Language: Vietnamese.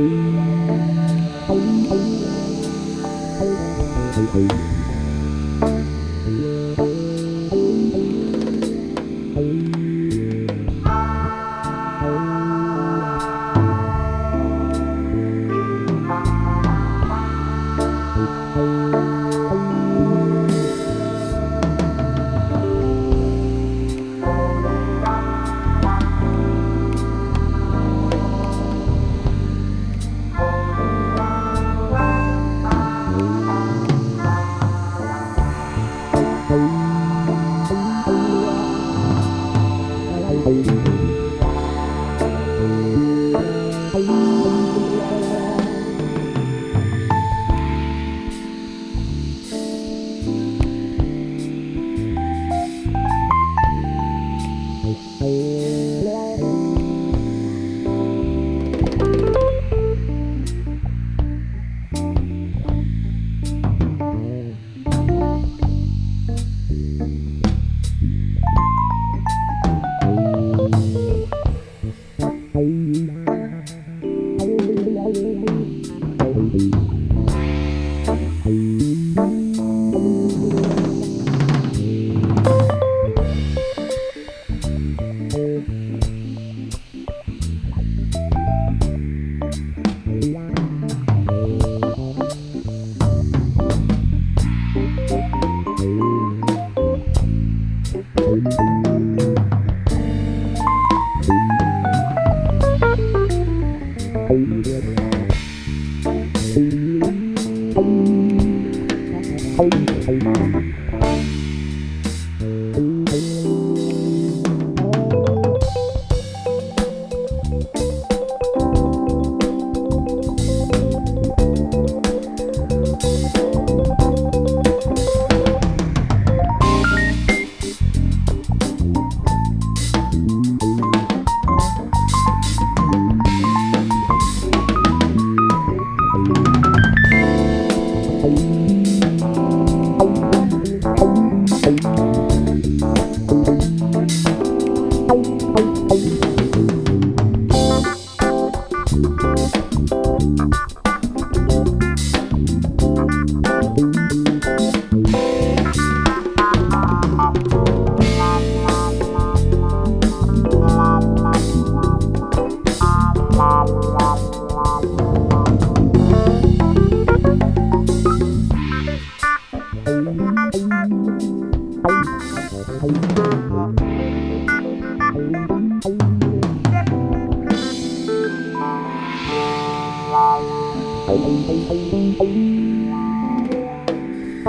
Bye. Thank mm -hmm. you.